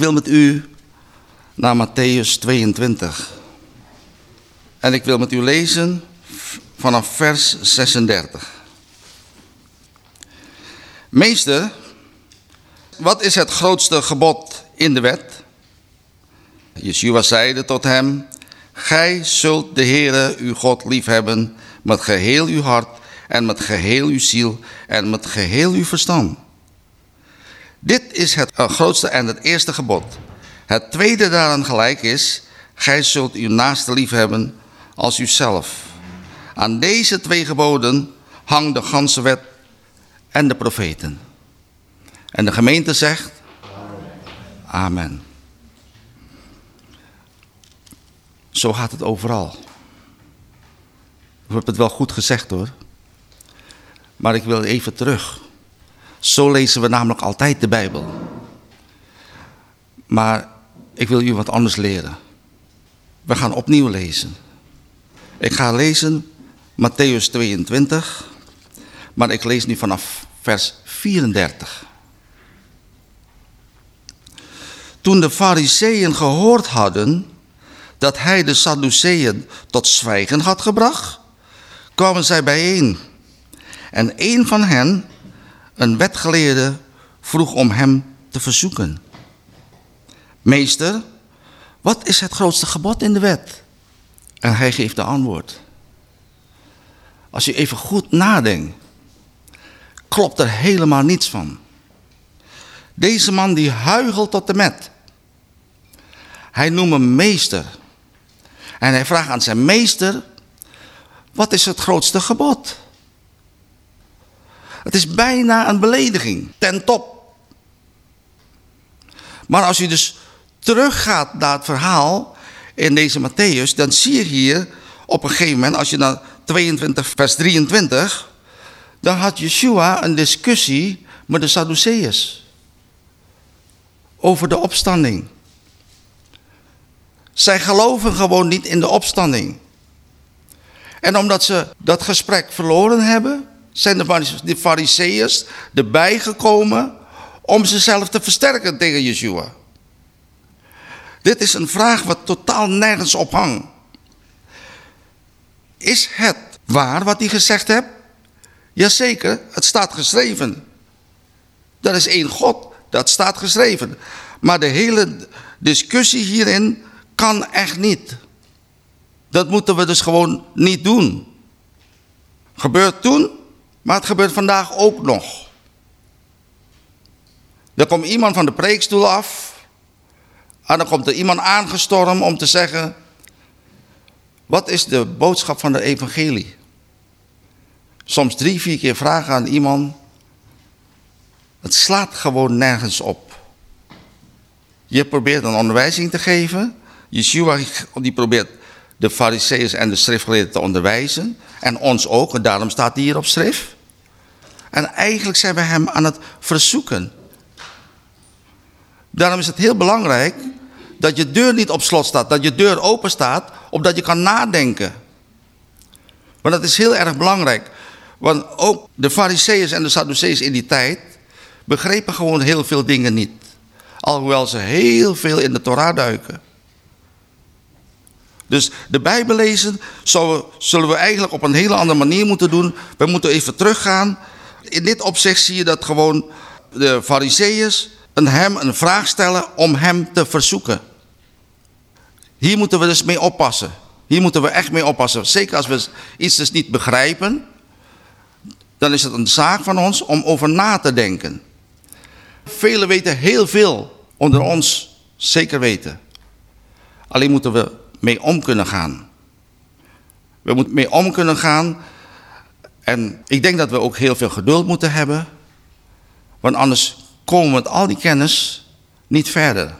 wil met u naar Matthäus 22. En ik wil met u lezen vanaf vers 36. Meester, wat is het grootste gebod in de wet? Yeshua zeide tot hem, Gij zult de Heere uw God liefhebben met geheel uw hart en met geheel uw ziel en met geheel uw verstand. Dit is het grootste en het eerste gebod. Het tweede daaraan gelijk is, gij zult uw naaste liefhebben als uzelf. Aan deze twee geboden hangt de ganse wet en de profeten. En de gemeente zegt, Amen. Zo gaat het overal. Ik heb het wel goed gezegd hoor. Maar ik wil even terug. Zo lezen we namelijk altijd de Bijbel. Maar ik wil u wat anders leren. We gaan opnieuw lezen. Ik ga lezen Matthäus 22, maar ik lees nu vanaf vers 34. Toen de fariseeën gehoord hadden dat hij de Sadduceeën tot zwijgen had gebracht, kwamen zij bijeen. En een van hen, een wetgeleerde, vroeg om hem te verzoeken. Meester, wat is het grootste gebod in de wet? En hij geeft de antwoord. Als je even goed nadenkt, klopt er helemaal niets van. Deze man die huigelt tot de met. Hij noemt hem meester. En hij vraagt aan zijn meester, wat is het grootste gebod? Het is bijna een belediging, ten top. Maar als je dus teruggaat naar het verhaal in deze Matthäus, dan zie je hier op een gegeven moment, als je naar 22 vers 23, dan had Yeshua een discussie met de Sadduceeërs over de opstanding. Zij geloven gewoon niet in de opstanding. En omdat ze dat gesprek verloren hebben, zijn de fariseeërs erbij gekomen om zichzelf te versterken tegen Yeshua. Dit is een vraag wat totaal nergens op hangt. Is het waar wat hij gezegd hebt? Jazeker, het staat geschreven. Dat is één God, dat staat geschreven. Maar de hele discussie hierin kan echt niet. Dat moeten we dus gewoon niet doen. Gebeurt toen, maar het gebeurt vandaag ook nog. Er komt iemand van de preekstoel af. En dan komt er iemand aangestormd om te zeggen... Wat is de boodschap van de evangelie? Soms drie, vier keer vragen aan iemand. Het slaat gewoon nergens op. Je probeert een onderwijzing te geven. Yeshua die probeert de fariseeërs en de schriftgeleerden te onderwijzen. En ons ook, en daarom staat hij hier op schrift. En eigenlijk zijn we hem aan het verzoeken. Daarom is het heel belangrijk dat je deur niet op slot staat, dat je deur open staat, opdat je kan nadenken. Maar dat is heel erg belangrijk. Want ook de fariseeërs en de sadduceeërs in die tijd begrepen gewoon heel veel dingen niet. Alhoewel ze heel veel in de Torah duiken. Dus de Bijbel lezen zullen we eigenlijk op een hele andere manier moeten doen. We moeten even teruggaan. In dit opzicht zie je dat gewoon de fariseeërs hem een vraag stellen om hem te verzoeken. Hier moeten we dus mee oppassen. Hier moeten we echt mee oppassen. Zeker als we iets dus niet begrijpen, dan is het een zaak van ons om over na te denken. Velen weten heel veel onder ons, zeker weten. Alleen moeten we mee om kunnen gaan. We moeten mee om kunnen gaan. En ik denk dat we ook heel veel geduld moeten hebben. Want anders komen we met al die kennis niet verder.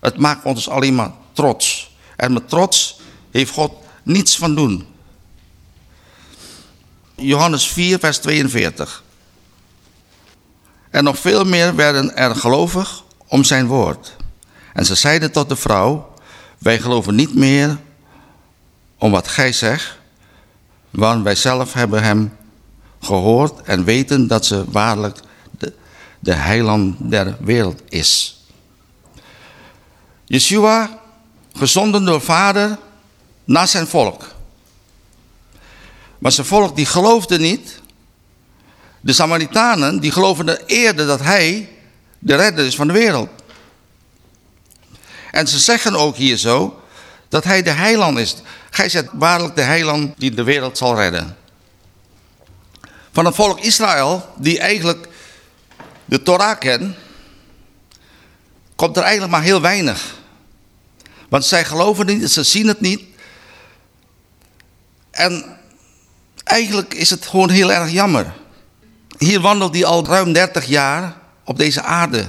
Het maakt ons alleen maar trots. En met trots heeft God niets van doen. Johannes 4, vers 42. En nog veel meer werden er gelovig om zijn woord. En ze zeiden tot de vrouw, wij geloven niet meer om wat gij zegt, want wij zelf hebben hem gehoord en weten dat ze waarlijk de, de heiland der wereld is. Yeshua, gezonden door vader, naar zijn volk. Maar zijn volk die geloofde niet. De Samaritanen die geloofden eerder dat hij de redder is van de wereld. En ze zeggen ook hier zo dat hij de heiland is. Gij zegt waarlijk de heiland die de wereld zal redden. Van het volk Israël, die eigenlijk de Torah kent, komt er eigenlijk maar heel weinig. Want zij geloven niet, ze zien het niet. En eigenlijk is het gewoon heel erg jammer. Hier wandelt hij al ruim 30 jaar op deze aarde.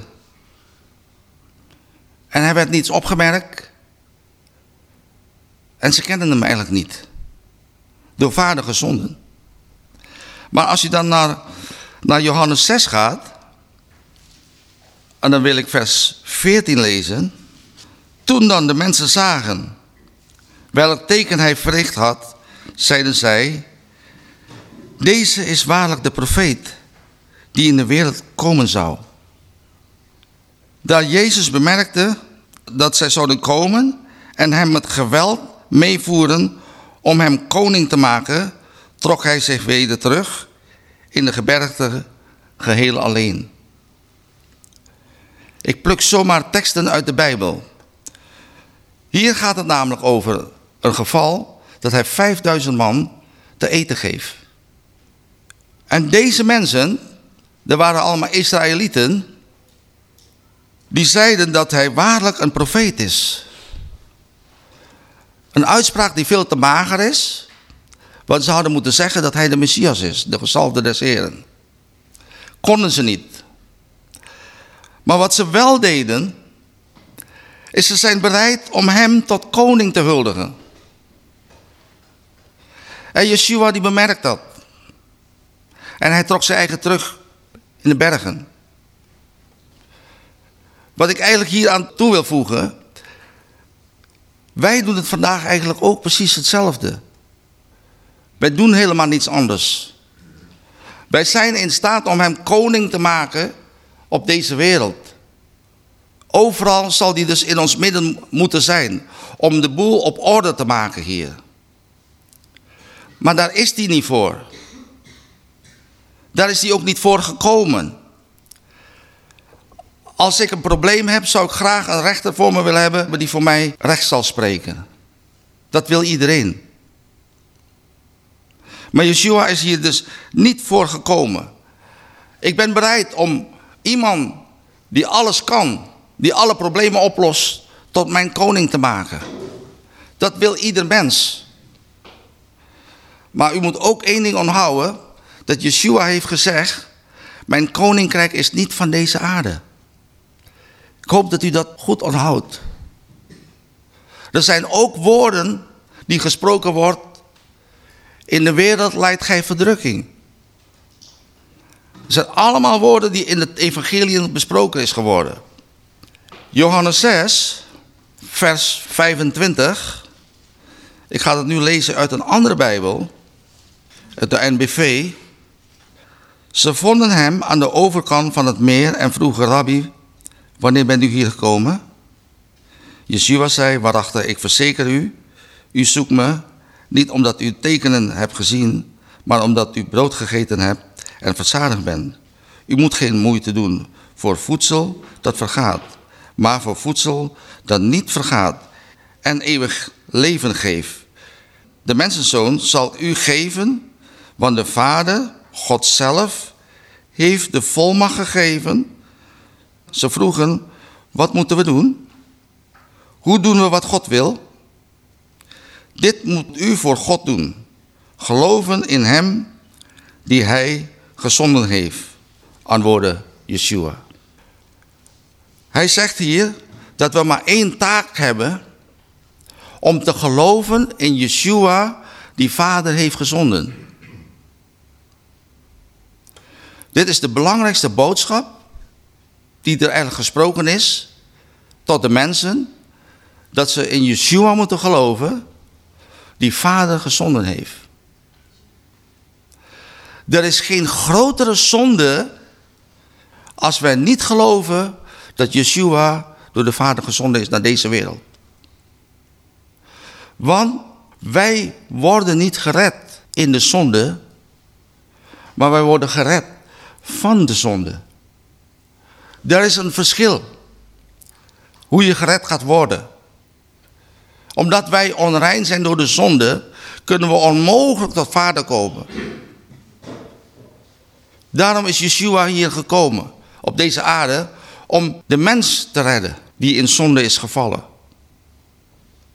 En hij werd niets opgemerkt. En ze kenden hem eigenlijk niet. Door vader gezonden. Maar als je dan naar, naar Johannes 6 gaat. En dan wil ik vers 14 lezen. Toen dan de mensen zagen welk teken hij verricht had, zeiden zij, deze is waarlijk de profeet die in de wereld komen zou. Daar Jezus bemerkte dat zij zouden komen en hem met geweld meevoeren om hem koning te maken, trok hij zich weder terug in de gebergte geheel alleen. Ik pluk zomaar teksten uit de Bijbel. Hier gaat het namelijk over een geval dat hij 5000 man te eten geeft. En deze mensen, er waren allemaal Israëlieten, die zeiden dat hij waarlijk een profeet is. Een uitspraak die veel te mager is, want ze hadden moeten zeggen dat hij de Messias is, de gezalfde des Heren. Konden ze niet. Maar wat ze wel deden, is ze zijn bereid om hem tot koning te huldigen. En Yeshua die bemerkt dat. En hij trok zijn eigen terug in de bergen. Wat ik eigenlijk hier aan toe wil voegen. Wij doen het vandaag eigenlijk ook precies hetzelfde. Wij doen helemaal niets anders. Wij zijn in staat om hem koning te maken op deze wereld. Overal zal hij dus in ons midden moeten zijn. Om de boel op orde te maken hier. Maar daar is hij niet voor. Daar is hij ook niet voor gekomen. Als ik een probleem heb, zou ik graag een rechter voor me willen hebben... die voor mij recht zal spreken. Dat wil iedereen. Maar Yeshua is hier dus niet voor gekomen. Ik ben bereid om iemand die alles kan... die alle problemen oplost, tot mijn koning te maken. Dat wil ieder mens. Maar u moet ook één ding onthouden dat Yeshua heeft gezegd, mijn koninkrijk is niet van deze aarde. Ik hoop dat u dat goed onthoudt. Er zijn ook woorden die gesproken wordt, in de wereld leidt gij verdrukking. Het zijn allemaal woorden die in het evangelie besproken is geworden. Johannes 6, vers 25. Ik ga het nu lezen uit een andere Bijbel. Uit de NBV. Ze vonden hem aan de overkant van het meer en vroegen, Rabbi, wanneer bent u hier gekomen? Yeshua zei, waarachtig, ik verzeker u, u zoekt me niet omdat u tekenen hebt gezien, maar omdat u brood gegeten hebt en verzadigd bent. U moet geen moeite doen voor voedsel dat vergaat, maar voor voedsel dat niet vergaat en eeuwig leven geeft. De mensenzoon zal u geven, want de Vader God zelf heeft de volmacht gegeven. Ze vroegen, wat moeten we doen? Hoe doen we wat God wil? Dit moet u voor God doen. Geloven in hem die hij gezonden heeft. Antwoordde Yeshua. Hij zegt hier dat we maar één taak hebben om te geloven in Yeshua die vader heeft gezonden. Dit is de belangrijkste boodschap die er eigenlijk gesproken is tot de mensen. Dat ze in Yeshua moeten geloven die vader gezonden heeft. Er is geen grotere zonde als wij niet geloven dat Yeshua door de Vader gezonden is naar deze wereld. Want wij worden niet gered in de zonde, maar wij worden gered van de zonde. Er is een verschil hoe je gered gaat worden. Omdat wij onrein zijn door de zonde, kunnen we onmogelijk tot vader komen. Daarom is Yeshua hier gekomen op deze aarde om de mens te redden die in zonde is gevallen.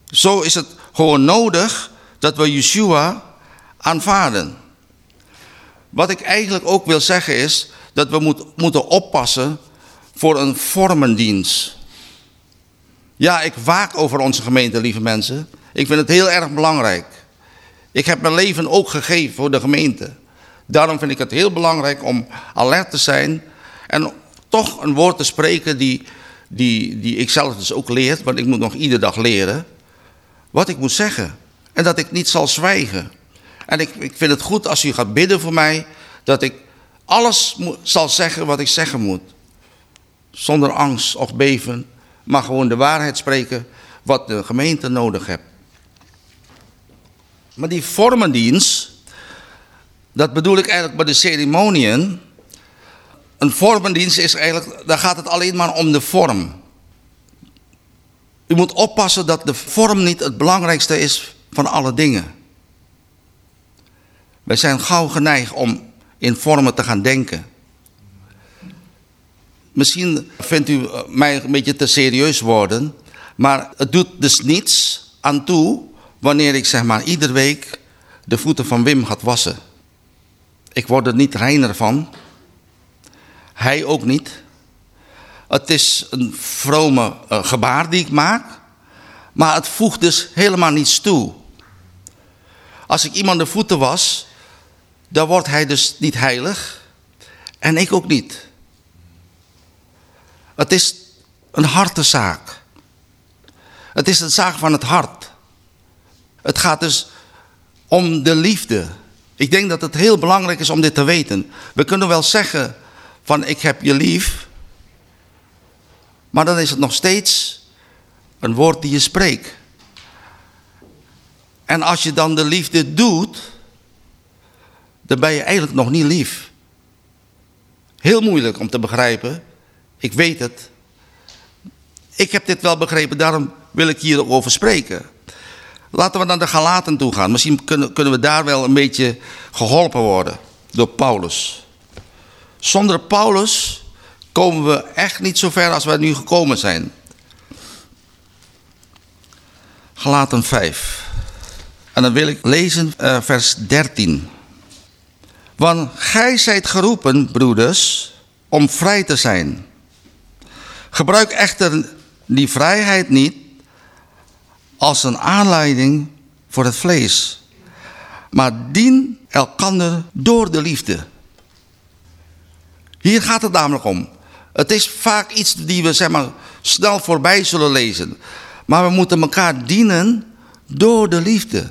Zo is het gewoon nodig dat we Yeshua aanvaarden. Wat ik eigenlijk ook wil zeggen is dat we moet, moeten oppassen voor een vormendienst. Ja, ik waak over onze gemeente, lieve mensen. Ik vind het heel erg belangrijk. Ik heb mijn leven ook gegeven voor de gemeente. Daarom vind ik het heel belangrijk om alert te zijn en toch een woord te spreken die, die, die ik zelf dus ook leer, want ik moet nog iedere dag leren, wat ik moet zeggen. En dat ik niet zal zwijgen. En ik, ik vind het goed als u gaat bidden voor mij, dat ik alles zal zeggen wat ik zeggen moet. Zonder angst of beven, maar gewoon de waarheid spreken wat de gemeente nodig heeft. Maar die vormendienst, dat bedoel ik eigenlijk bij de ceremoniën. Een vormendienst is eigenlijk, daar gaat het alleen maar om de vorm. U moet oppassen dat de vorm niet het belangrijkste is van alle dingen. Wij zijn gauw geneigd om in vormen te gaan denken. Misschien vindt u mij een beetje te serieus worden, maar het doet dus niets aan toe wanneer ik zeg maar iedere week de voeten van Wim gaat wassen. Ik word er niet reiner van. Hij ook niet. Het is een vrome uh, gebaar die ik maak. Maar het voegt dus helemaal niets toe. Als ik iemand de voeten was, dan wordt hij dus niet heilig. En ik ook niet. Het is een hartezaak. Het is een zaak van het hart. Het gaat dus om de liefde. Ik denk dat het heel belangrijk is om dit te weten. We kunnen wel zeggen van ik heb je lief. Maar dan is het nog steeds een woord die je spreekt. En als je dan de liefde doet, dan ben je eigenlijk nog niet lief. Heel moeilijk om te begrijpen. Ik weet het. Ik heb dit wel begrepen, daarom wil ik hier ook over spreken. Laten we naar de Galaten toe gaan. Misschien kunnen, kunnen we daar wel een beetje geholpen worden door Paulus. Zonder Paulus komen we echt niet zo ver als wij nu gekomen zijn. Galaten 5. En dan wil ik lezen uh, vers 13. Want gij zijt geroepen, broeders, om vrij te zijn. Gebruik echter die vrijheid niet als een aanleiding voor het vlees. Maar dien elkander door de liefde. Hier gaat het namelijk om. Het is vaak iets die we zeg maar, snel voorbij zullen lezen. Maar we moeten elkaar dienen door de liefde.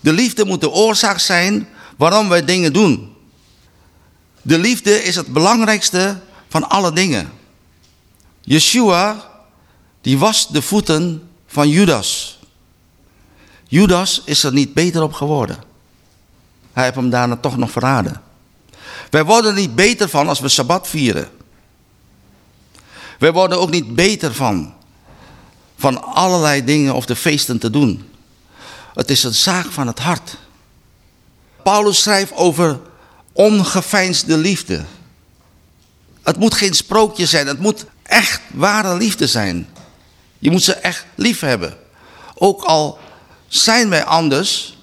De liefde moet de oorzaak zijn waarom wij dingen doen. De liefde is het belangrijkste van alle dingen. Yeshua, die was de voeten van Judas. Judas is er niet beter op geworden. Hij heeft hem daarna toch nog verraden. Wij worden er niet beter van als we Sabbat vieren. Wij worden ook niet beter van, van allerlei dingen of de feesten te doen. Het is een zaak van het hart. Paulus schrijft over ongeveinsde liefde. Het moet geen sprookje zijn, het moet echt ware liefde zijn. Je moet ze echt lief hebben. Ook al zijn wij anders,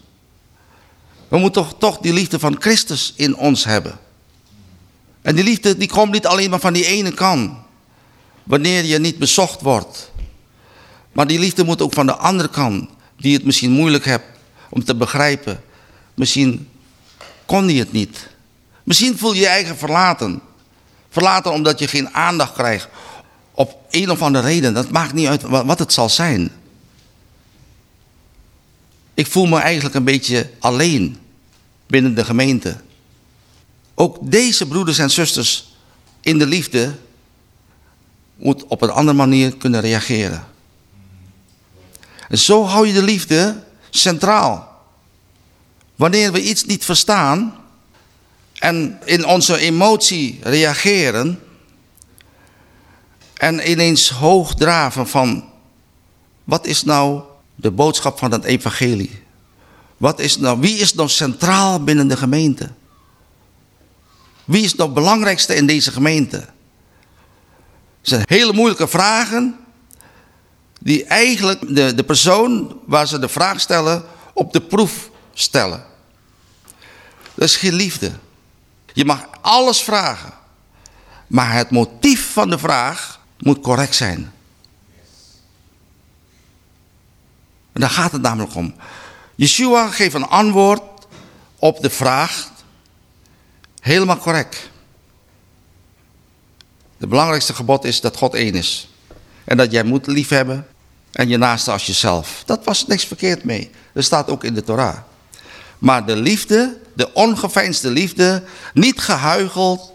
we moeten toch, toch die liefde van Christus in ons hebben. En die liefde die komt niet alleen maar van die ene kant. Wanneer je niet bezocht wordt. Maar die liefde moet ook van de andere kant. Die het misschien moeilijk hebt om te begrijpen. Misschien kon die het niet. Misschien voel je je eigen verlaten. Verlaten omdat je geen aandacht krijgt op een of andere reden, dat maakt niet uit wat het zal zijn. Ik voel me eigenlijk een beetje alleen binnen de gemeente. Ook deze broeders en zusters in de liefde, moet op een andere manier kunnen reageren. En zo hou je de liefde centraal. Wanneer we iets niet verstaan en in onze emotie reageren en ineens hoog draven van wat is nou de boodschap van het evangelie? Wat is nou, wie is nou centraal binnen de gemeente? Wie is nou het belangrijkste in deze gemeente? Het zijn hele moeilijke vragen die eigenlijk de, de persoon waar ze de vraag stellen op de proef stellen. Dat is geen liefde. Je mag alles vragen. Maar het motief van de vraag moet correct zijn. En daar gaat het namelijk om. Yeshua geeft een antwoord op de vraag helemaal correct. Het belangrijkste gebod is dat God één is. En dat jij moet liefhebben en je naaste als jezelf. Dat was niks verkeerd mee. Dat staat ook in de Torah. Maar de liefde, de ongeveinsde liefde, niet gehuigeld,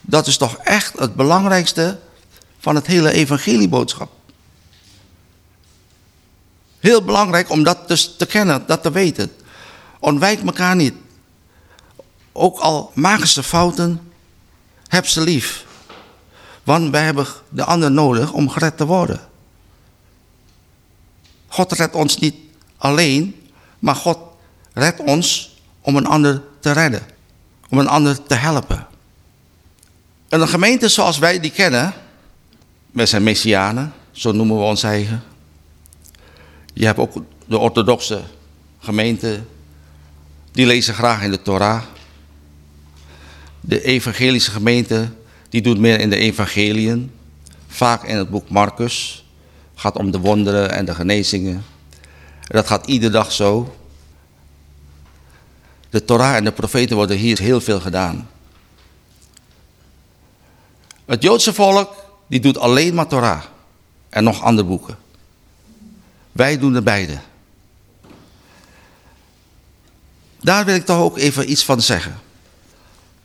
dat is toch echt het belangrijkste van het hele evangelieboodschap. Heel belangrijk om dat dus te kennen, dat te weten. Ontwijk elkaar niet. Ook al maken ze fouten, heb ze lief. Want wij hebben de ander nodig om gered te worden. God redt ons niet alleen, maar God redt ons om een ander te redden. Om een ander te helpen. En een gemeente zoals wij die kennen, wij zijn Messianen, zo noemen we ons eigen. Je hebt ook de orthodoxe gemeente, die lezen graag in de Torah. De evangelische gemeente, die doet meer in de evangeliën. Vaak in het boek Marcus. gaat om de wonderen en de genezingen. En dat gaat iedere dag zo. De Torah en de profeten worden hier heel veel gedaan. Het Joodse volk, die doet alleen maar Torah. En nog andere boeken. Wij doen er beide. Daar wil ik toch ook even iets van zeggen.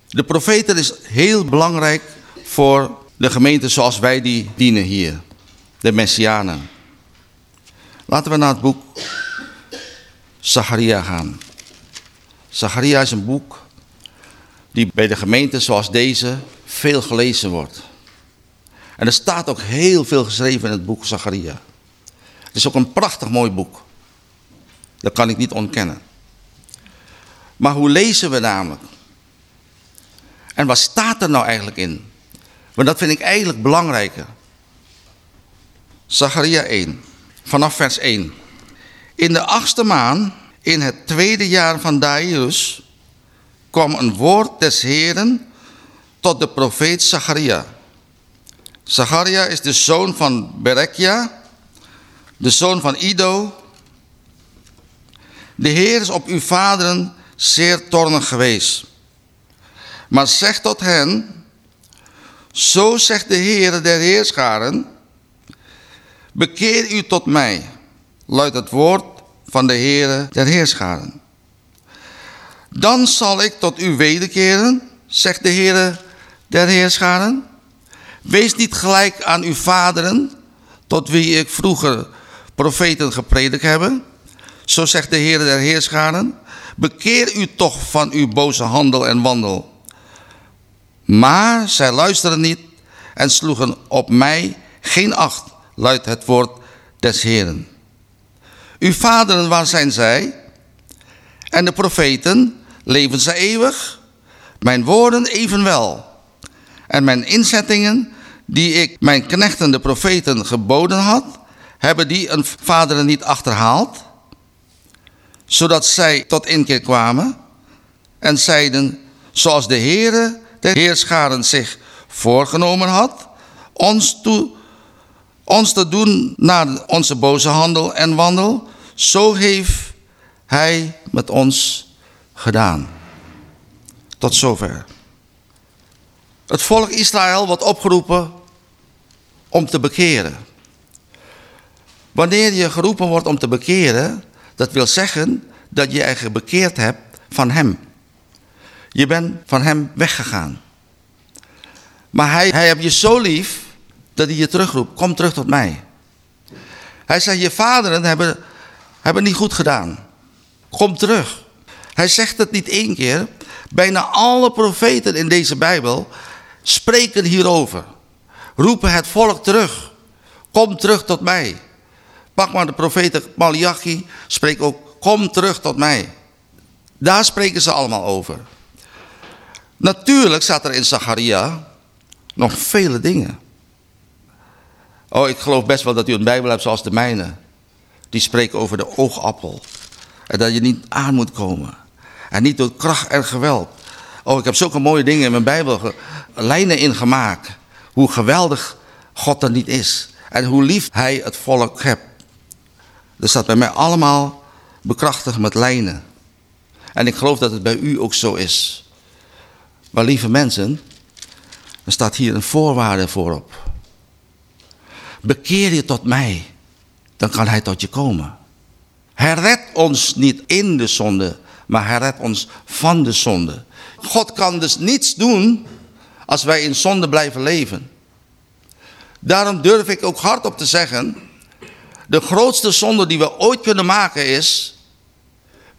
De profeten is heel belangrijk voor de gemeente zoals wij die dienen hier. De Messianen. Laten we naar het boek Zacharia gaan. Zacharia is een boek die bij de gemeente zoals deze veel gelezen wordt. En er staat ook heel veel geschreven in het boek Zacharia. Het is ook een prachtig mooi boek. Dat kan ik niet ontkennen. Maar hoe lezen we namelijk? En wat staat er nou eigenlijk in? Want dat vind ik eigenlijk belangrijker. Zacharia 1, vanaf vers 1. In de achtste maand, in het tweede jaar van Darius, kwam een woord des Heren tot de profeet Zacharia. Zacharia is de zoon van Berekia, de zoon van Ido. De Heer is op uw vaderen zeer toornig geweest. Maar zeg tot hen, zo zegt de Heer der Heerscharen, bekeer u tot mij, luidt het woord van de Heer der Heerscharen. Dan zal ik tot u wederkeren, zegt de Heer der Heerscharen. Wees niet gelijk aan uw vaderen, tot wie ik vroeger profeten gepredikt hebben. Zo zegt de Heer der Heerscharen. Bekeer u toch van uw boze handel en wandel. Maar zij luisteren niet en sloegen op mij geen acht, luidt het woord des Heeren. Uw vaderen, waar zijn zij? En de profeten, leven zij eeuwig? Mijn woorden evenwel. En mijn inzettingen, die ik mijn knechten de profeten geboden had, hebben die een vaderen niet achterhaald? Zodat zij tot inkeer kwamen en zeiden, zoals de Heere de Heerscharen zich voorgenomen had, ons, toe, ons te doen naar onze boze handel en wandel, zo heeft hij met ons gedaan. Tot zover. Het volk Israël wordt opgeroepen om te bekeren. Wanneer je geroepen wordt om te bekeren, dat wil zeggen dat je je bekeerd hebt van hem. Je bent van hem weggegaan. Maar hij, hij heeft je zo lief dat hij je terugroept, kom terug tot mij. Hij zei, je vaderen hebben, hebben niet goed gedaan. Kom terug. Hij zegt het niet één keer. Bijna alle profeten in deze Bijbel spreken hierover. Roepen het volk terug. Kom terug tot mij. Pak maar de profeten Malachi, spreek ook, kom terug tot mij. Daar spreken ze allemaal over. Natuurlijk staat er in Zacharia nog vele dingen. Oh, ik geloof best wel dat u een Bijbel hebt zoals de mijne. Die spreken over de oogappel. En dat je niet aan moet komen. En niet door kracht en geweld. Oh, ik heb zulke mooie dingen in mijn Bijbel lijnen ingemaakt. Hoe geweldig God er niet is. En hoe lief hij het volk hebt. Dat staat bij mij allemaal bekrachtigd met lijnen. En ik geloof dat het bij u ook zo is. Maar lieve mensen, er staat hier een voorwaarde voorop. Bekeer je tot mij, dan kan hij tot je komen. Hij redt ons niet in de zonde, maar hij redt ons van de zonde. God kan dus niets doen als wij in zonde blijven leven. Daarom durf ik ook hardop te zeggen, de grootste zonde die we ooit kunnen maken is,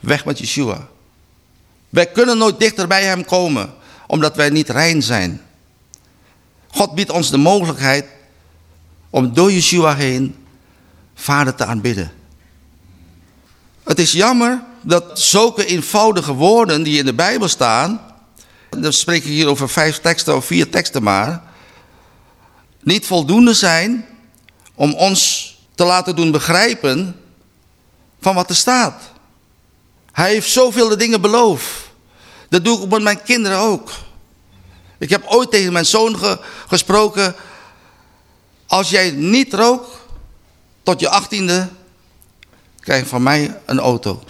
weg met Yeshua. Wij kunnen nooit dichter bij hem komen, omdat wij niet rein zijn. God biedt ons de mogelijkheid om door Yeshua heen vader te aanbidden. Het is jammer dat zulke eenvoudige woorden die in de Bijbel staan, dan spreek ik hier over vijf teksten of vier teksten maar, niet voldoende zijn om ons te laten doen begrijpen van wat er staat. Hij heeft zoveel dingen beloofd. Dat doe ik met mijn kinderen ook. Ik heb ooit tegen mijn zoon gesproken, als jij niet rookt tot je achttiende, krijg je van mij een auto.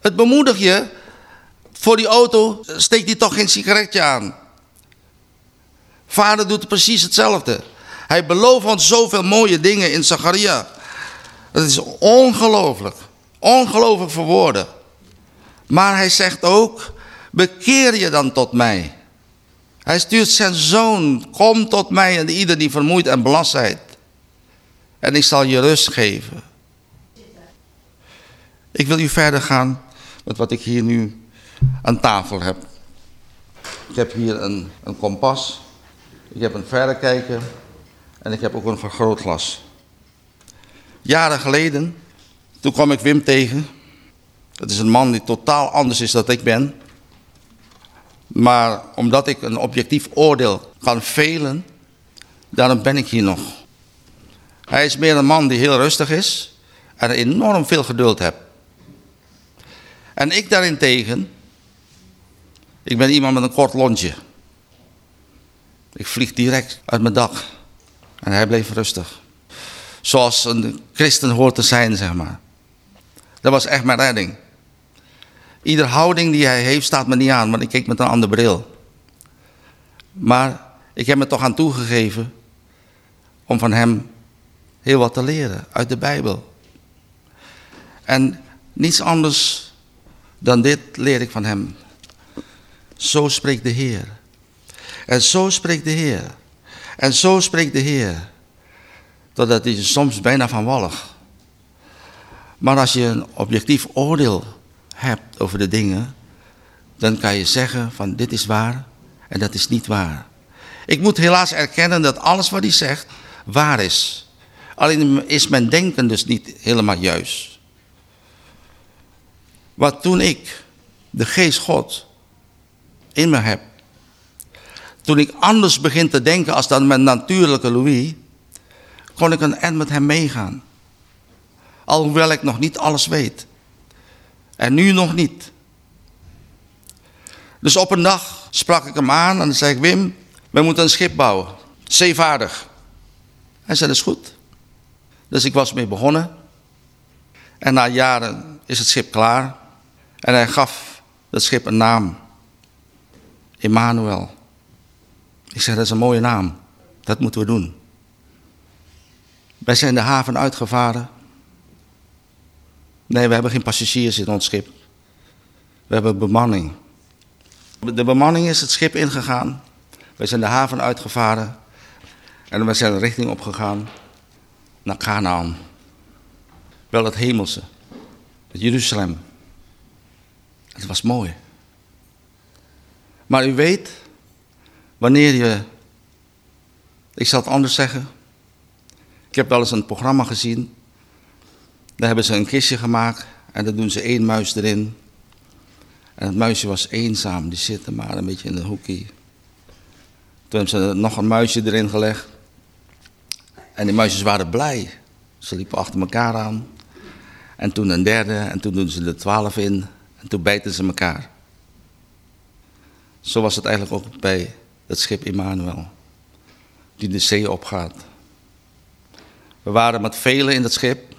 Het bemoedig je, voor die auto steekt hij toch geen sigaretje aan. Vader doet precies hetzelfde. Hij belooft ons zoveel mooie dingen in Zacharia. Het is ongelooflijk. Ongelooflijk voor woorden. Maar hij zegt ook, bekeer je dan tot mij. Hij stuurt zijn zoon, kom tot mij en ieder die vermoeid en belast zijt. En ik zal je rust geven. Ik wil u verder gaan met wat ik hier nu aan tafel heb. Ik heb hier een, een kompas. Ik heb een verrekijker. En ik heb ook een vergrootglas. Jaren geleden, toen kwam ik Wim tegen. Dat is een man die totaal anders is dan ik ben. Maar omdat ik een objectief oordeel kan velen, daarom ben ik hier nog. Hij is meer een man die heel rustig is en enorm veel geduld heeft. En ik daarentegen, ik ben iemand met een kort lontje. Ik vlieg direct uit mijn dak. En hij bleef rustig. Zoals een christen hoort te zijn, zeg maar. Dat was echt mijn redding. Ieder houding die hij heeft staat me niet aan, want ik keek met een andere bril. Maar ik heb me toch aan toegegeven om van hem heel wat te leren uit de Bijbel. En niets anders dan dit leer ik van hem. Zo spreekt de Heer. En zo spreekt de Heer. En zo spreekt de Heer. Totdat hij soms bijna van wallig. Maar als je een objectief oordeel hebt over de dingen, dan kan je zeggen van dit is waar en dat is niet waar. Ik moet helaas erkennen dat alles wat hij zegt waar is. Alleen is mijn denken dus niet helemaal juist. Wat toen ik de geest God in me heb, toen ik anders begin te denken als dan mijn natuurlijke Louis, kon ik een end met hem meegaan. Alhoewel ik nog niet alles weet. En nu nog niet. Dus op een dag sprak ik hem aan en zei ik, Wim, we moeten een schip bouwen. Zeevaardig. Hij zei, dat is goed. Dus ik was mee begonnen. En na jaren is het schip klaar. En hij gaf het schip een naam. Emmanuel. Ik zeg, dat is een mooie naam. Dat moeten we doen. Wij zijn de haven uitgevaren. Nee, we hebben geen passagiers in ons schip. We hebben bemanning. De bemanning is het schip ingegaan. Wij zijn de haven uitgevaren. En we zijn de richting opgegaan naar Canaan. Wel het hemelse, Jeruzalem. Het was mooi. Maar u weet, wanneer je, ik zal het anders zeggen. Ik heb wel eens een programma gezien. Daar hebben ze een kistje gemaakt en daar doen ze één muis erin. En het muisje was eenzaam, die zit maar een beetje in een hoekje. Toen hebben ze nog een muisje erin gelegd. En die muisjes waren blij. Ze liepen achter elkaar aan. En toen een derde, en toen doen ze er twaalf in. En toen bijten ze elkaar. Zo was het eigenlijk ook bij het schip Immanuel, die de zee opgaat. We waren met velen in het schip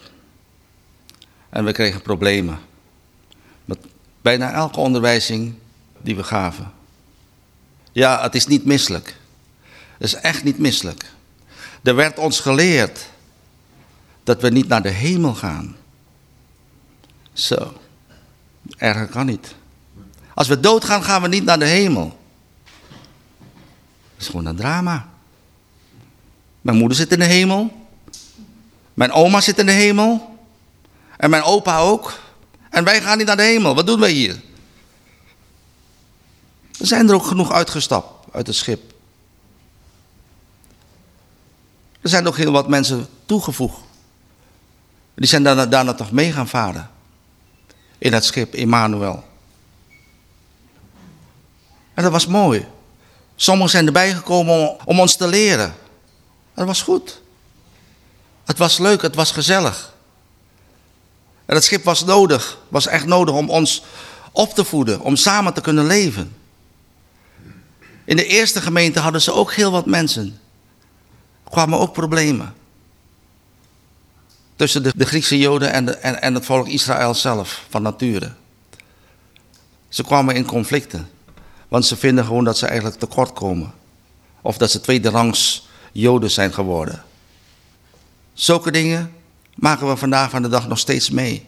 en we kregen problemen. Met bijna elke onderwijzing die we gaven. Ja, het is niet misselijk. Het is echt niet misselijk. Er werd ons geleerd dat we niet naar de hemel gaan. Zo, erger kan niet. Als we doodgaan, gaan we niet naar de hemel. Dat is gewoon een drama. Mijn moeder zit in de hemel. Mijn oma zit in de hemel. En mijn opa ook. En wij gaan niet naar de hemel. Wat doen wij hier? Er zijn er ook genoeg uitgestapt uit het schip. Er zijn nog heel wat mensen toegevoegd. Die zijn daarna, daarna toch mee gaan varen. In het schip Emmanuel. En dat was mooi. Sommigen zijn erbij gekomen om, ons te leren. Dat was goed. Het was leuk, het was gezellig. En het schip was nodig, was echt nodig om ons op te voeden, om samen te kunnen leven. In de eerste gemeente hadden ze ook heel wat mensen. Er kwamen ook problemen. Tussen de, de Griekse Joden en, de, en, en het volk Israël zelf, van nature. Ze kwamen in conflicten. Want ze vinden gewoon dat ze eigenlijk tekort komen. Of dat ze tweederangs Joden zijn geworden. Zulke dingen maken we vandaag van de dag nog steeds mee.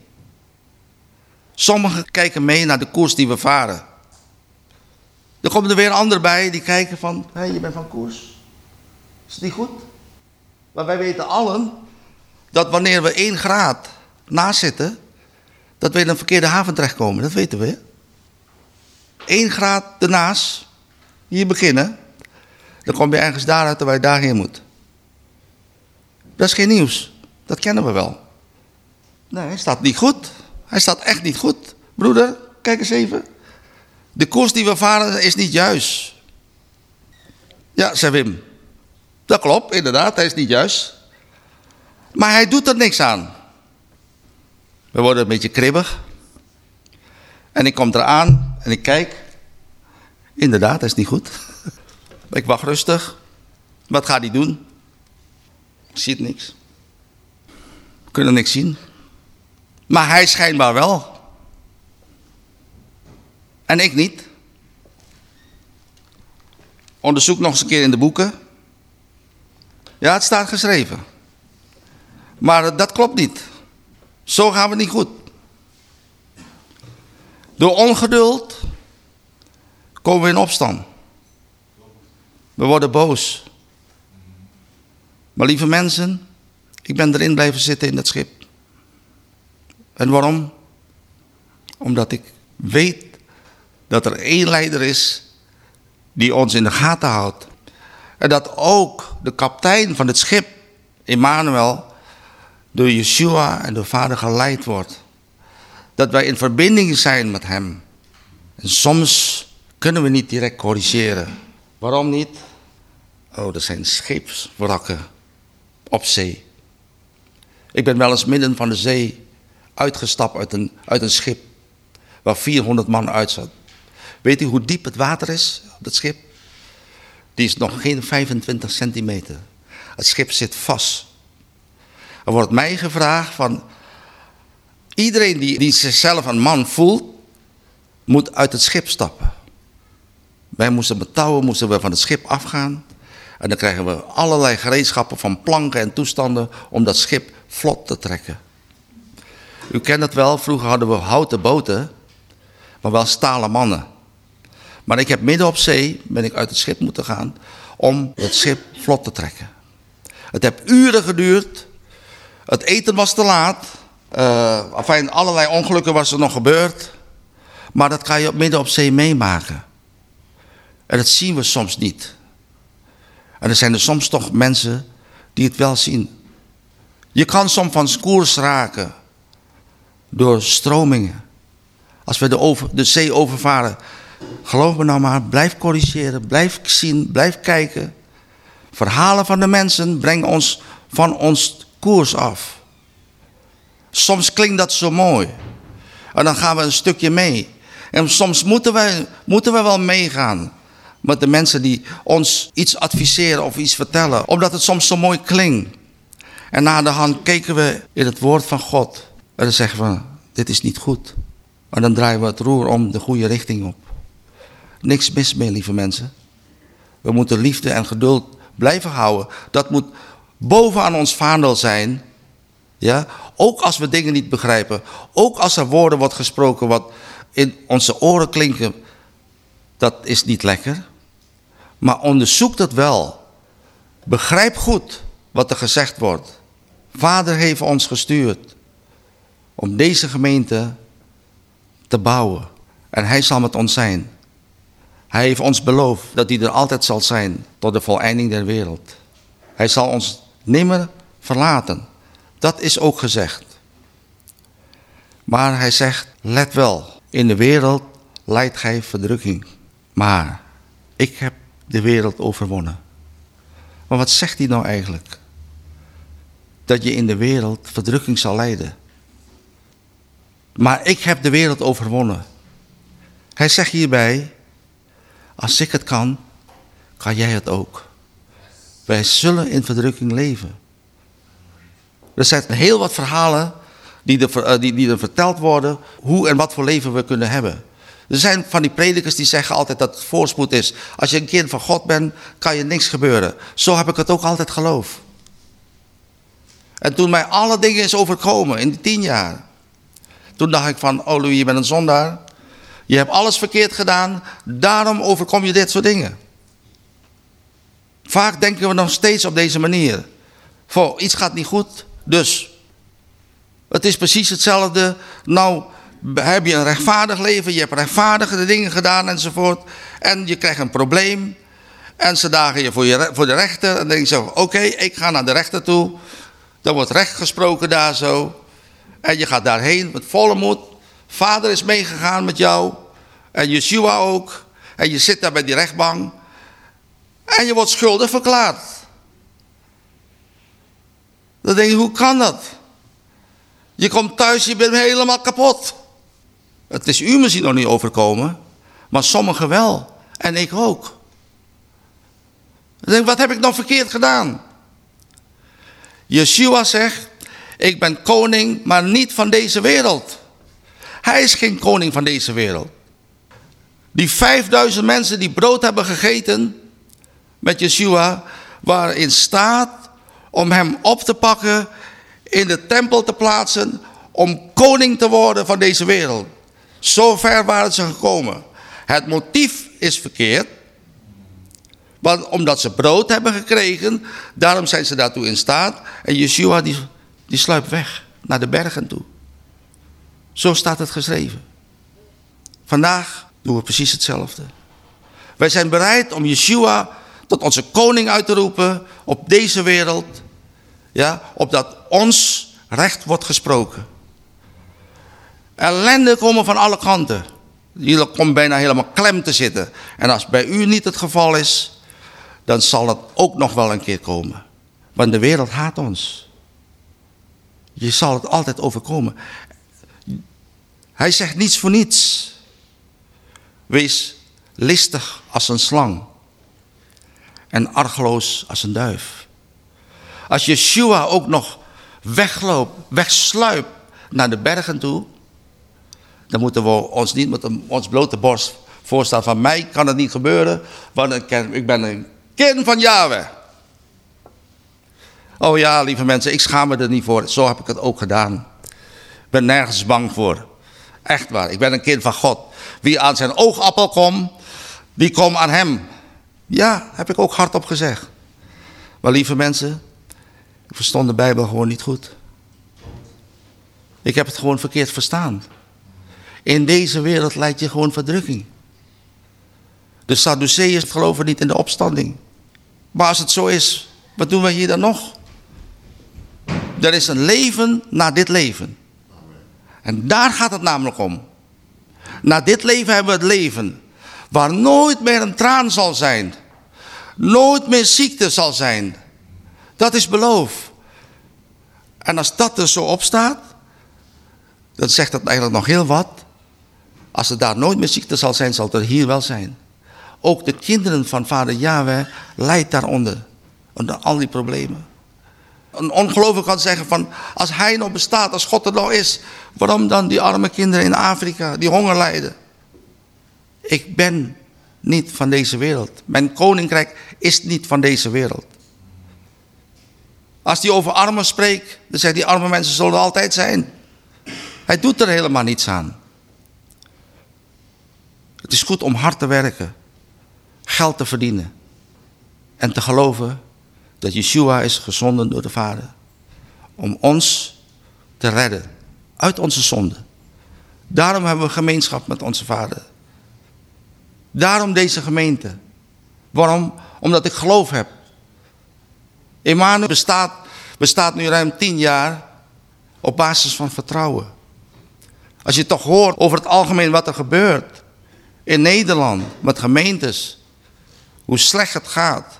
Sommigen kijken mee naar de koers die we varen. Er komen er weer anderen bij die kijken van, hé, je bent van koers. Is het niet goed? Maar wij weten allen dat wanneer we één graad naast zitten, dat we in een verkeerde haven terechtkomen. Dat weten we. 1 graad ernaast, hier beginnen, dan kom je ergens daaruit waar je daarheen moet. Dat is geen nieuws. Dat kennen we wel. Nee, hij staat niet goed. Hij staat echt niet goed. Broeder, kijk eens even. De koers die we varen is niet juist. Ja, zei Wim. Dat klopt, inderdaad, hij is niet juist. Maar hij doet er niks aan. We worden een beetje kribbig. En ik kom eraan en ik kijk. Inderdaad, dat is niet goed. Ik wacht rustig. Wat gaat hij doen? Ik zie niks. We kunnen niks zien. Maar hij schijnbaar wel. En ik niet. Onderzoek nog eens een keer in de boeken. Ja, het staat geschreven. Maar dat klopt niet. Zo gaan we niet goed. Door ongeduld komen we in opstand. We worden boos. Maar lieve mensen, ik ben erin blijven zitten in dat schip. En waarom? Omdat ik weet dat er één leider is die ons in de gaten houdt. En dat ook de kapitein van het schip, Emmanuel, door Yeshua en door Vader geleid wordt. Dat wij in verbinding zijn met hem. En soms kunnen we niet direct corrigeren. Waarom niet? Oh, er zijn scheepswrakken op zee. Ik ben wel eens midden van de zee uitgestapt uit een, uit een schip waar 400 man uit zat. Weet u hoe diep het water is op het schip? Die is nog geen 25 centimeter. Het schip zit vast. Er wordt mij gevraagd van... Iedereen die zichzelf een man voelt, moet uit het schip stappen. Wij moesten met touwen moesten we van het schip afgaan. En dan krijgen we allerlei gereedschappen van planken en toestanden om dat schip vlot te trekken. U kent het wel, vroeger hadden we houten boten, maar wel stalen mannen. Maar ik heb midden op zee, ben ik uit het schip moeten gaan, om het schip vlot te trekken. Het heeft uren geduurd. Het eten was te laat. Uh, enfin, allerlei ongelukken was er nog gebeurd. Maar dat kan je midden op zee meemaken. En dat zien we soms niet. En er zijn er soms toch mensen die het wel zien. Je kan soms van koers raken door stromingen. Als we de, over, de zee overvaren. Geloof me nou maar, blijf corrigeren, blijf zien, blijf kijken. Verhalen van de mensen brengen ons van ons koers af. Soms klinkt dat zo mooi. En dan gaan we een stukje mee. En soms moeten we, moeten we wel meegaan met de mensen die ons iets adviseren of iets vertellen. Omdat het soms zo mooi klinkt. En na de hand keken we in het woord van God. En dan zeggen we, dit is niet goed. Maar dan draaien we het roer om de goede richting op. Niks mis mee, lieve mensen. We moeten liefde en geduld blijven houden. Dat moet bovenaan ons vaandel zijn. Ja? Ook als we dingen niet begrijpen. Ook als er woorden wordt gesproken wat in onze oren klinken. Dat is niet lekker. Maar onderzoek dat wel. Begrijp goed wat er gezegd wordt. Vader heeft ons gestuurd om deze gemeente te bouwen. En hij zal met ons zijn. Hij heeft ons beloofd dat hij er altijd zal zijn tot de voleinding der wereld. Hij zal ons nimmer verlaten. Dat is ook gezegd. Maar hij zegt, let wel, in de wereld leidt gij verdrukking. Maar ik heb de wereld overwonnen. Maar wat zegt hij nou eigenlijk? Dat je in de wereld verdrukking zal lijden. Maar ik heb de wereld overwonnen. Hij zegt hierbij, als ik het kan, kan jij het ook. Wij zullen in verdrukking leven. Er zijn heel wat verhalen die eh, die, die er verteld worden, hoe en wat voor leven we kunnen hebben. Er zijn van die predikers die zeggen altijd dat het voorspoed is. Als je een kind van God bent, kan je niks gebeuren. Zo heb ik het ook altijd geloofd. En toen mij alle dingen is overkomen in die tien jaar. Toen dacht ik van, oh Louis, je bent een zondaar. Je hebt alles verkeerd gedaan, daarom overkom je dit soort dingen. Vaak denken we nog steeds op deze manier. Voor iets gaat niet goed, dus. Het is precies hetzelfde. Nou, heb je een rechtvaardig leven, je hebt rechtvaardige dingen gedaan enzovoort. En je krijgt een probleem. En ze dagen je voor, je, voor de rechter. En dan denk je zo, oké, ik ga naar de rechter toe. Dan wordt recht gesproken daar zo. En je gaat daarheen met volle moed. Vader is meegegaan met jou. En Yeshua ook. En je zit daar bij die rechtbank. En je wordt schuldig verklaard. Dan denk je, hoe kan dat? Je komt thuis, je bent helemaal kapot. Het is u misschien nog niet overkomen, maar sommigen wel. En ik ook. Dan denk wat heb ik nou verkeerd gedaan? Yeshua zegt, ik ben koning, maar niet van deze wereld. Hij is geen koning van deze wereld. Die 5000 mensen die brood hebben gegeten met Yeshua, waren in staat om hem op te pakken, in de tempel te plaatsen, om koning te worden van deze wereld. Zo ver waren ze gekomen. Het motief is verkeerd. Want omdat ze brood hebben gekregen, daarom zijn ze daartoe in staat. En Yeshua die, die sluipt weg naar de bergen toe. Zo staat het geschreven. Vandaag doen we precies hetzelfde. Wij zijn bereid om Yeshua tot onze koning uit te roepen op deze wereld. Ja, opdat ons recht wordt gesproken. Ellende komen van alle kanten. Jullie komen bijna helemaal klem te zitten. En als bij u niet het geval is, dan zal het ook nog wel een keer komen. Want de wereld haat ons. Je zal het altijd overkomen. Hij zegt niets voor niets. Wees listig als een slang. En argeloos als een duif. Als Yeshua ook nog wegloopt, wegsluipt naar de bergen toe. Dan moeten we ons niet met ons blote borst voorstellen van mij kan het niet gebeuren. Want ik ben een kind van Yahweh. Oh ja, lieve mensen, ik schaam me er niet voor. Zo heb ik het ook gedaan. Ik ben nergens bang voor. Echt waar, ik ben een kind van God. Wie aan zijn oogappel komt, die komt aan hem. Ja, heb ik ook hardop gezegd. Maar lieve mensen, Ik verstond de Bijbel gewoon niet goed. Ik heb het gewoon verkeerd verstaan. In deze wereld lijkt je gewoon verdrukking. De Sadduceeërs geloven niet in de opstanding. Maar als het zo is, wat doen we hier dan nog? Er is een leven na dit leven. En daar gaat het namelijk om. Na dit leven hebben we het leven. Waar nooit meer een traan zal zijn. Nooit meer ziekte zal zijn. Dat is beloof. En als dat er zo opstaat, dan zegt dat eigenlijk nog heel wat. Als er daar nooit meer ziekte zal zijn, zal er hier wel zijn. Ook de kinderen van vader Yahweh lijdt daaronder. Onder al die problemen. Een ongelovige kan zeggen van, als hij nog bestaat, als God er nog is, waarom dan die arme kinderen in Afrika die honger lijden? Ik ben niet van deze wereld. Mijn koninkrijk is niet van deze wereld. Als hij over armen spreekt, dan zegt die arme mensen zullen er altijd zijn. Hij doet er helemaal niets aan. Het is goed om hard te werken, geld te verdienen en te geloven dat Yeshua is gezonden door de Vader. Om ons te redden uit onze zonde. Daarom hebben we gemeenschap met onze Vader. Daarom deze gemeente. Waarom? Omdat ik geloof heb. Emmanuel bestaat, bestaat nu ruim tien jaar op basis van vertrouwen. Als je toch hoort over het algemeen wat er gebeurt in Nederland met gemeentes, hoe slecht het gaat.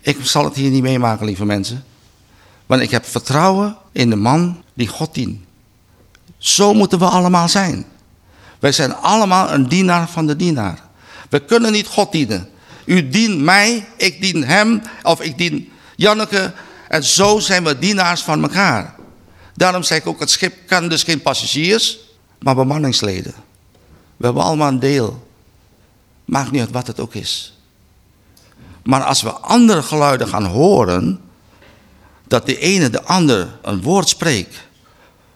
Ik zal het hier niet meemaken, lieve mensen. Want ik heb vertrouwen in de man die God dient. Zo moeten we allemaal zijn. Wij zijn allemaal een dienaar van de dienaar. We kunnen niet God dienen. U dient mij, ik dien hem, of ik dien Janneke. En zo zijn we dienaars van elkaar. Daarom zeg ik ook, het schip kan dus geen passagiers, maar bemanningsleden. We hebben allemaal een deel. Maakt niet uit wat het ook is. Maar als we andere geluiden gaan horen, dat de ene de ander een woord spreekt,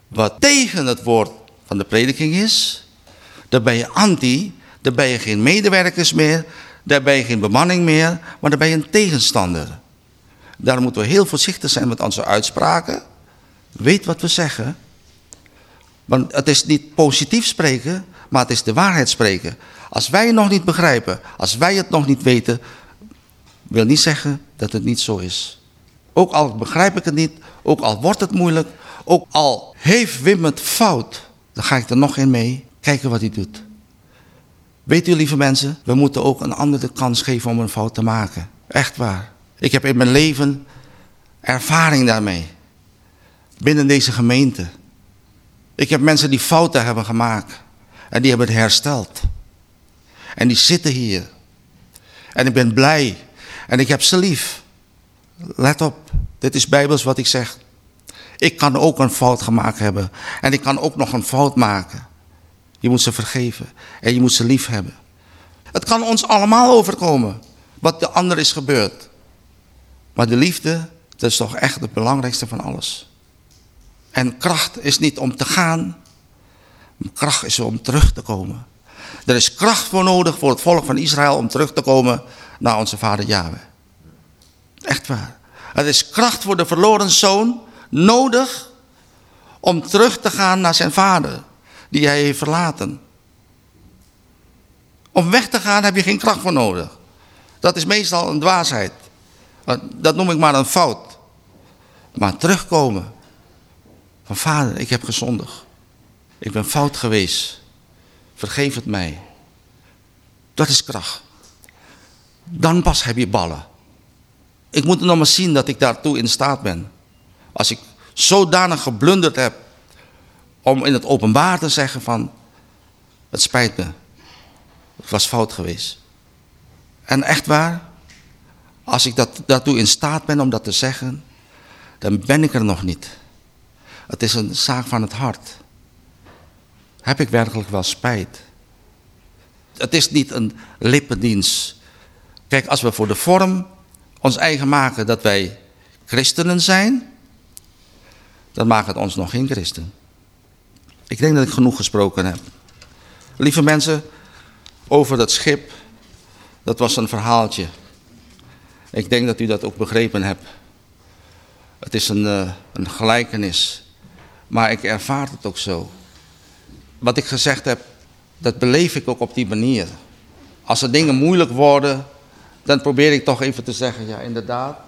wat tegen het woord van de prediking is, dan ben je anti, dan ben je geen medewerkers meer, dan ben je geen bemanning meer, maar dan ben je een tegenstander. Daarom moeten we heel voorzichtig zijn met onze uitspraken. Weet wat we zeggen. Want het is niet positief spreken, maar het is de waarheid spreken. Als wij het nog niet begrijpen, als wij het nog niet weten, wil niet zeggen dat het niet zo is. Ook al begrijp ik het niet, ook al wordt het moeilijk, ook al heeft Wim het fout, dan ga ik er nog in mee, kijken wat hij doet. Weet u lieve mensen, we moeten ook een ander de kans geven om een fout te maken. Echt waar. Ik heb in mijn leven ervaring daarmee. Binnen deze gemeente. Ik heb mensen die fouten hebben gemaakt. En die hebben het hersteld. En die zitten hier. En ik ben blij. En ik heb ze lief. Let op. Dit is bijbels wat ik zeg. Ik kan ook een fout gemaakt hebben. En ik kan ook nog een fout maken. Je moet ze vergeven. En je moet ze lief hebben. Het kan ons allemaal overkomen. Wat de ander is gebeurd. Maar de liefde, dat is toch echt het belangrijkste van alles. En kracht is niet om te gaan. Kracht is om terug te komen. Er is kracht voor nodig voor het volk van Israël om terug te komen naar onze vader Yahweh. Echt waar. Er is kracht voor de verloren zoon nodig om terug te gaan naar zijn vader, die hij heeft verlaten. Om weg te gaan heb je geen kracht voor nodig. Dat is meestal een dwaasheid. Dat noem ik maar een fout. Maar terugkomen. Van vader, ik heb gezondigd. Ik ben fout geweest. Vergeef het mij. Dat is kracht. Dan pas heb je ballen. Ik moet nog maar zien dat ik daartoe in staat ben. Als ik zodanig geblunderd heb om in het openbaar te zeggen van... Het spijt me. Het was fout geweest. En echt waar, als ik dat, daartoe in staat ben om dat te zeggen, dan ben ik er nog niet. Het is een zaak van het hart. Heb ik werkelijk wel spijt? Het is niet een lippendienst. Kijk, als we voor de vorm ons eigen maken dat wij christenen zijn, dan maakt het ons nog geen christen. Ik denk dat ik genoeg gesproken heb. Lieve mensen, over dat schip, dat was een verhaaltje. Ik denk dat u dat ook begrepen hebt. Het is een, uh, een gelijkenis. Maar ik ervaar het ook zo. Wat ik gezegd heb, dat beleef ik ook op die manier. Als er dingen moeilijk worden, dan probeer ik toch even te zeggen, ja inderdaad,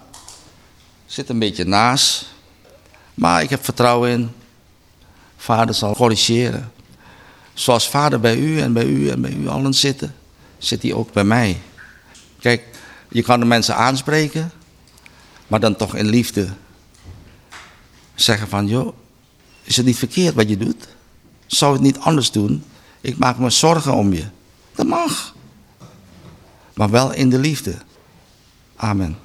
zit een beetje naast. Maar ik heb vertrouwen in, vader zal corrigeren. Zoals vader bij u en bij u en bij u allen zitten, zit hij ook bij mij. Kijk, je kan de mensen aanspreken, maar dan toch in liefde zeggen van, joh, is het niet verkeerd wat je doet? Zou het niet anders doen? Ik maak me zorgen om je. Dat mag. Maar wel in de liefde. Amen.